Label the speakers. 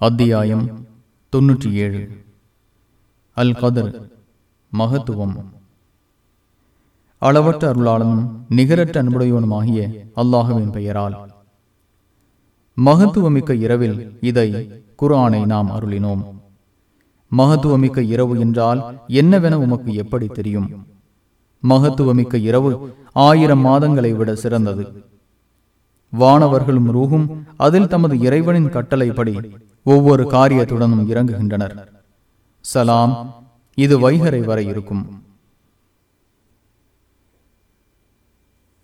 Speaker 1: அத்தியாயம் தொன்னூற்றி ஏழு அல் கதர் மகத்துவம். அளவற்ற அருளாளனும் நிகரற்ற அன்புடையவனுமாகிய அல்லாஹுவின் பெயரால். மகத்துவமிக்க இரவில் இதை குரானை நாம் அருளினோம். மகத்துவமிக்க இரவு என்றால் என்னவென உமக்கு எப்படி தெரியும்? மகத்துவமிக்க இரவு ஆயிரம் மாதங்களை விட சிறந்தது. வானவர்களும் ரூகும் அதில் தமது இறைவனின் கட்டளைப்படி ஒவ்வொரு காரியத்துடனும் இறங்குகின்றனர். சலாம் இது வைகரை வரை இருக்கும்.